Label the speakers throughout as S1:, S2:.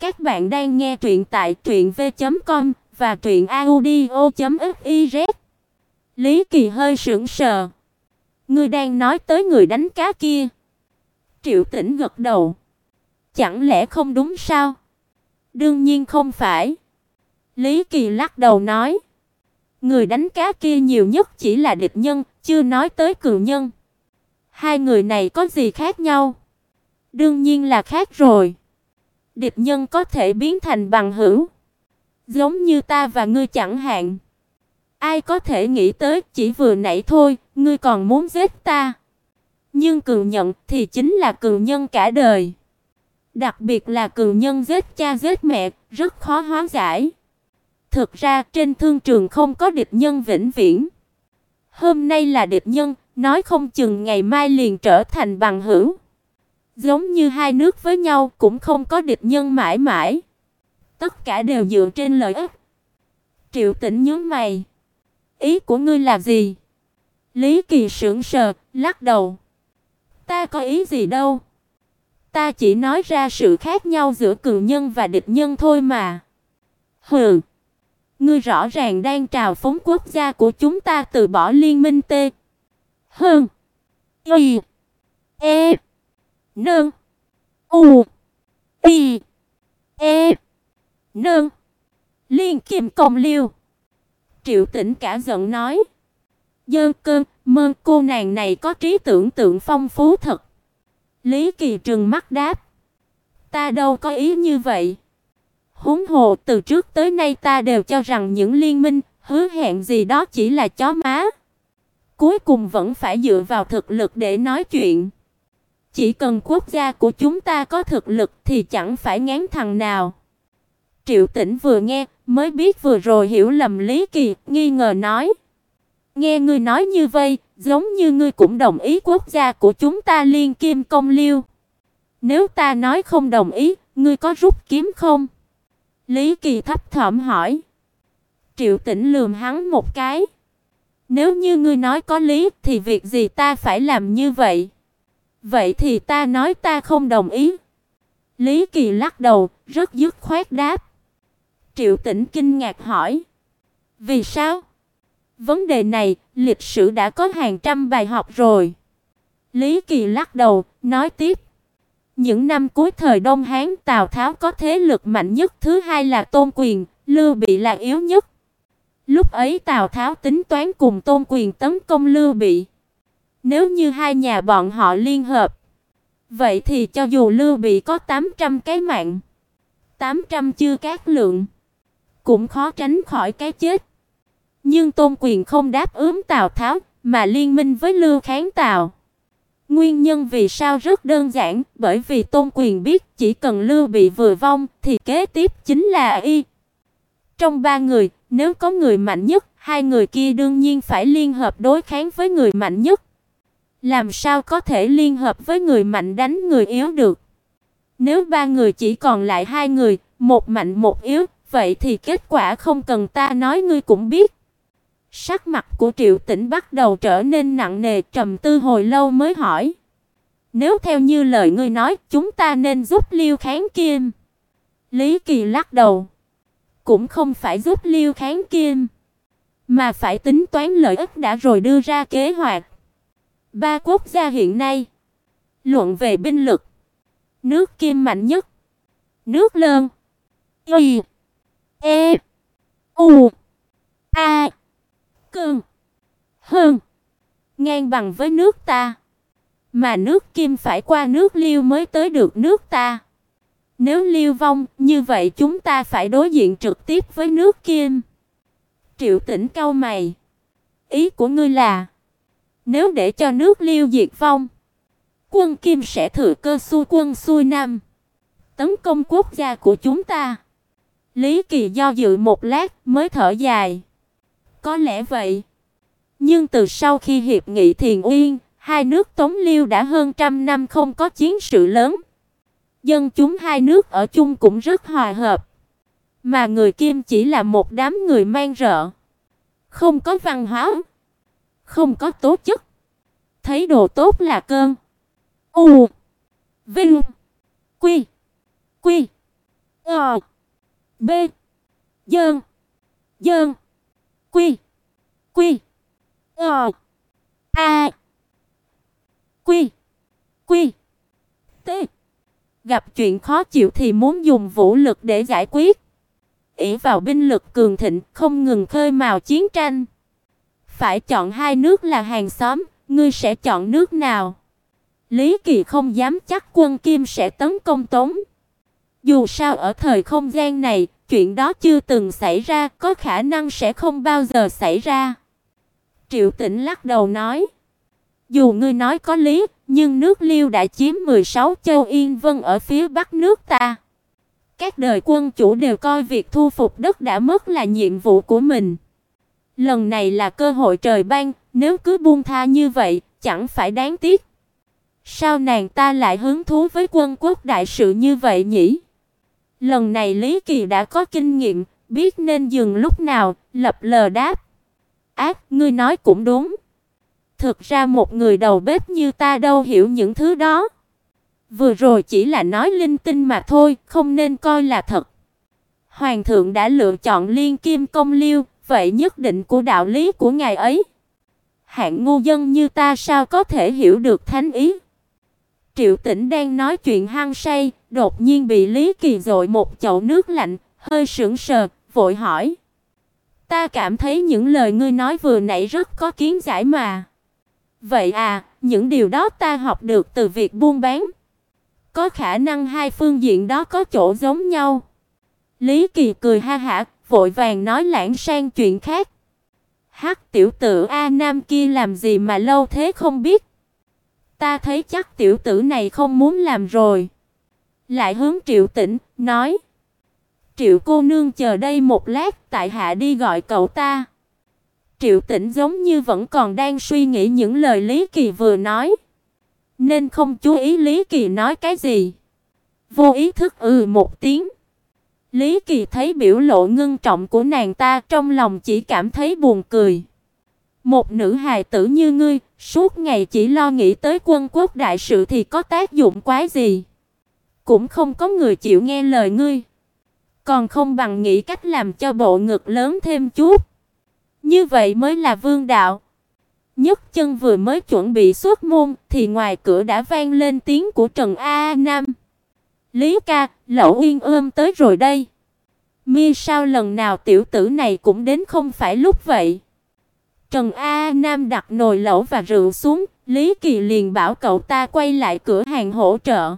S1: Các bạn đang nghe truyện tại truyệnv.com và truyệnaudio.fiz. Lý Kỳ hơi sững sờ. Ngươi đang nói tới người đánh cá kia? Triệu Tĩnh gật đầu. Chẳng lẽ không đúng sao? Đương nhiên không phải. Lý Kỳ lắc đầu nói, người đánh cá kia nhiều nhất chỉ là địch nhân, chưa nói tới cường nhân. Hai người này có gì khác nhau? Đương nhiên là khác rồi. Địch nhân có thể biến thành bằng hữu, giống như ta và ngươi chẳng hạn. Ai có thể nghĩ tới chỉ vừa nãy thôi, ngươi còn muốn giết ta. Nhưng cường nhận thì chính là cường nhân cả đời. Đặc biệt là cường nhân giết cha giết mẹ, rất khó hóa giải. Thực ra trên thương trường không có địch nhân vĩnh viễn. Hôm nay là địch nhân, nói không chừng ngày mai liền trở thành bằng hữu. Giống như hai nước với nhau cũng không có địch nhân mãi mãi. Tất cả đều dựa trên lợi ích. Triệu Tĩnh nhướng mày. Ý của ngươi là gì? Lý Kỳ sững sờ, lắc đầu. Ta có ý gì đâu. Ta chỉ nói ra sự khác nhau giữa cường nhân và địch nhân thôi mà. Hừ. Ngươi rõ ràng đang trào phóng quốc gia của chúng ta từ bỏ liên minh T. Hơn. Y. E. Nương. U. Y. E. Nương. Liên Kim Công Liêu. Triệu tỉnh cả giận nói: "Dơ cơn, mơn cô nàng này có trí tưởng tượng phong phú thật." Lý Kỳ trừng mắt đáp: "Ta đâu có ý như vậy." Huống hồ từ trước tới nay ta đều cho rằng những liên minh, hứa hẹn gì đó chỉ là chó má. Cuối cùng vẫn phải dựa vào thực lực để nói chuyện. Chỉ cần quốc gia của chúng ta có thực lực thì chẳng phải ngán thằng nào. Triệu Tĩnh vừa nghe, mới biết vừa rồi hiểu lầm Lý Kỳ, nghi ngờ nói: "Nghe ngươi nói như vậy, giống như ngươi cũng đồng ý quốc gia của chúng ta liên kim công liêu. Nếu ta nói không đồng ý, ngươi có rút kiếm không?" Lý Kỳ thấp thỏm hỏi. Triệu Tĩnh lườm hắn một cái. Nếu như ngươi nói có lý thì việc gì ta phải làm như vậy? Vậy thì ta nói ta không đồng ý. Lý Kỳ lắc đầu, rất dứt khoát đáp. Triệu Tĩnh kinh ngạc hỏi: "Vì sao?" Vấn đề này, lịch sử đã có hàng trăm bài học rồi. Lý Kỳ lắc đầu, nói tiếp: những năm cuối thời Đông Hán, Tào Tháo có thế lực mạnh nhất, thứ hai là Tôn Quyền, Lưu Bị là yếu nhất. Lúc ấy Tào Tháo tính toán cùng Tôn Quyền tấn công Lưu Bị. Nếu như hai nhà bọn họ liên hợp, vậy thì cho dù Lưu Bị có 800 cái mạng, 800 chưa cát lượng, cũng khó tránh khỏi cái chết. Nhưng Tôn Quyền không đáp ứng Tào Tháo, mà liên minh với Lưu Kháng Tào. Nguyên nhân vì sao rất đơn giản, bởi vì Tôn Quyền biết chỉ cần Lưu Bị vừa vong thì kế tiếp chính là y. Trong ba người, nếu có người mạnh nhất, hai người kia đương nhiên phải liên hợp đối kháng với người mạnh nhất. Làm sao có thể liên hợp với người mạnh đánh người yếu được? Nếu ba người chỉ còn lại hai người, một mạnh một yếu, vậy thì kết quả không cần ta nói ngươi cũng biết. Sắc mặt của Triệu Tĩnh bắt đầu trở nên nặng nề, trầm tư hồi lâu mới hỏi: "Nếu theo như lời ngươi nói, chúng ta nên giúp Liêu Kháng Kim?" Lý Kỳ lắc đầu: "Cũng không phải giúp Liêu Kháng Kim, mà phải tính toán lợi ích đã rồi đưa ra kế hoạch. Ba quốc gia hiện nay, luận về binh lực, nước Kim mạnh nhất, nước Lơn, Y, E, U, A. Cương. Hơn. Ngang bằng với nước ta, mà nước Kim phải qua nước Liêu mới tới được nước ta. Nếu Liêu vong, như vậy chúng ta phải đối diện trực tiếp với nước Kim. Triệu Tĩnh cau mày, ý của ngươi là nếu để cho nước Liêu diệt vong, quân Kim sẽ thừa cơ xu quân xuôi nam, tấn công quốc gia của chúng ta. Lý Kỳ do dự một lát mới thở dài. Có lẽ vậy. Nhưng từ sau khi hiệp nghị Thiền Uyên, hai nước Tống Liêu đã hơn trăm năm không có chiến sự lớn. Dân chúng hai nước ở chung cũng rất hòa hợp. Mà người Kim chỉ là một đám người mang rợ, không có văn hóa, không có tố chất. Thấy đồ tốt là cơn. U Vinh Quy Quy Ờ. B. Dơn. Dơn. Quy. Quy. Ờ. A. Quy. Quy. T. Gặp chuyện khó chịu thì muốn dùng vũ lực để giải quyết. ỷ vào binh lực cường thịnh, không ngừng khơi mào chiến tranh. Phải chọn hai nước là hàng xóm, ngươi sẽ chọn nước nào? Lý Kỳ không dám chắc quân Kim sẽ tấn công Tống. Dù sao ở thời không gian này, chuyện đó chưa từng xảy ra, có khả năng sẽ không bao giờ xảy ra. Triệu Tĩnh lắc đầu nói: "Dù ngươi nói có lý, nhưng nước Liêu đã chiếm 16 châu Yên Vân ở phía bắc nước ta. Các đời quân chủ đều coi việc thu phục đất đã mất là nhiệm vụ của mình. Lần này là cơ hội trời ban, nếu cứ buông tha như vậy, chẳng phải đáng tiếc." Sao nàng ta lại hứng thú với quân quốc đại sự như vậy nhỉ? Lần này Lý Kỳ đã có kinh nghiệm, biết nên dừng lúc nào, lập lờ đáp. Ác, ngươi nói cũng đúng. Thực ra một người đầu bếp như ta đâu hiểu những thứ đó. Vừa rồi chỉ là nói linh tinh mà thôi, không nên coi là thật. Hoàng thượng đã lựa chọn Liên Kim Công Liêu, vậy nhất định của đạo lý của ngài ấy. Hạng ngu dân như ta sao có thể hiểu được thánh ý? Triệu Tĩnh đang nói chuyện hăng say, đột nhiên bị Lý Kỳ dội một chậu nước lạnh, hơi sững sờ, vội hỏi: "Ta cảm thấy những lời ngươi nói vừa nãy rất có kiến giải mà." "Vậy à, những điều đó ta học được từ việc buôn bán." Có khả năng hai phương diện đó có chỗ giống nhau. Lý Kỳ cười ha hả, vội vàng nói lãng sang chuyện khác. Hắc tiểu tử A Nam kia làm gì mà lâu thế không biết. Ta thấy chắc tiểu tử này không muốn làm rồi. Lại hướng Triệu Tĩnh, nói: "Triệu cô nương chờ đây một lát, tại hạ đi gọi cậu ta." Triệu Tĩnh giống như vẫn còn đang suy nghĩ những lời Lý Kỳ vừa nói, nên không chú ý Lý Kỳ nói cái gì. Vô ý thức ừ một tiếng. Lý Kỳ thấy biểu lộ ngưng trọng của nàng ta, trong lòng chỉ cảm thấy buồn cười. Một nữ hài tử như ngươi, suốt ngày chỉ lo nghĩ tới quân quốc đại sự thì có tác dụng quái gì? Cũng không có người chịu nghe lời ngươi. Còn không bằng nghĩ cách làm cho bộ ngực lớn thêm chút. Như vậy mới là vương đạo. Nhất chân vừa mới chuẩn bị xuất môn thì ngoài cửa đã vang lên tiếng của Trần A Nam. Lý ca, Lậu Uyên ôm tới rồi đây. Mi sao lần nào tiểu tử này cũng đến không phải lúc vậy. Trần A Nam đặt nồi lẩu và rượu xuống, Lý Kỳ liền bảo cậu ta quay lại cửa hàng hỗ trợ.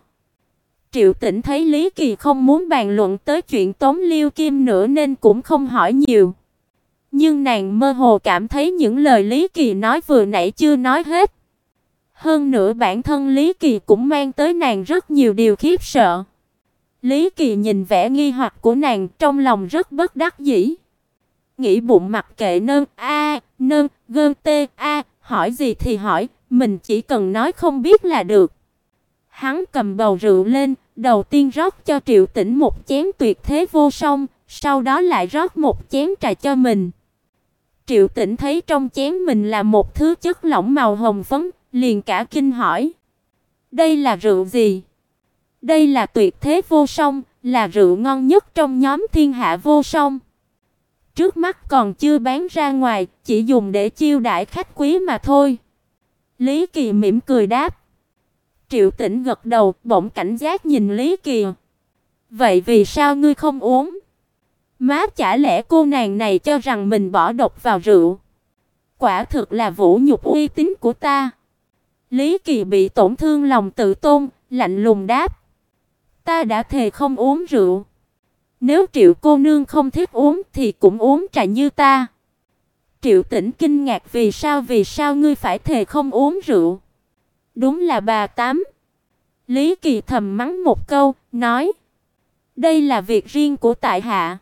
S1: Triệu Tĩnh thấy Lý Kỳ không muốn bàn luận tới chuyện Tống Liêu Kim nữa nên cũng không hỏi nhiều. Nhưng nàng mơ hồ cảm thấy những lời Lý Kỳ nói vừa nãy chưa nói hết. Hơn nữa bản thân Lý Kỳ cũng mang tới nàng rất nhiều điều khiếp sợ. Lý Kỳ nhìn vẻ nghi hoặc của nàng, trong lòng rất bất đắc dĩ. Nghĩ bụng mặc kệ nơn a, nơn gơn tê a, hỏi gì thì hỏi, mình chỉ cần nói không biết là được. Hắn cầm bầu rượu lên, đầu tiên rót cho Triệu Tĩnh một chén tuyệt thế vô song, sau đó lại rót một chén trà cho mình. Triệu Tĩnh thấy trong chén mình là một thứ chất lỏng màu hồng phấn, liền cả kinh hỏi: "Đây là rượu gì?" "Đây là tuyệt thế vô song, là rượu ngon nhất trong nhóm thiên hạ vô song." Trước mắt còn chưa bán ra ngoài, chỉ dùng để chiêu đãi khách quý mà thôi. Lý Kỳ mỉm cười đáp. Triệu Tĩnh gật đầu, bỗng cảnh giác nhìn Lý Kỳ. "Vậy vì sao ngươi không uống?" Má chả lẽ cô nàng này cho rằng mình bỏ độc vào rượu? Quả thực là vũ nhục uy tín của ta. Lý Kỳ bị tổn thương lòng tự tôn, lạnh lùng đáp: "Ta đã thề không uống rượu." Nếu Triệu cô nương không thích uống thì cũng uống trà như ta. Triệu Tĩnh kinh ngạc vì sao vì sao ngươi phải thề không uống rượu? Đúng là bà tám. Lý Kỳ thầm mắng một câu, nói: "Đây là việc riêng của tại hạ.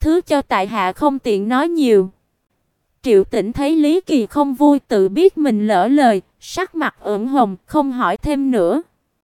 S1: Thứ cho tại hạ không tiện nói nhiều." Triệu Tĩnh thấy Lý Kỳ không vui tự biết mình lỡ lời, sắc mặt ửng hồng, không hỏi thêm nữa.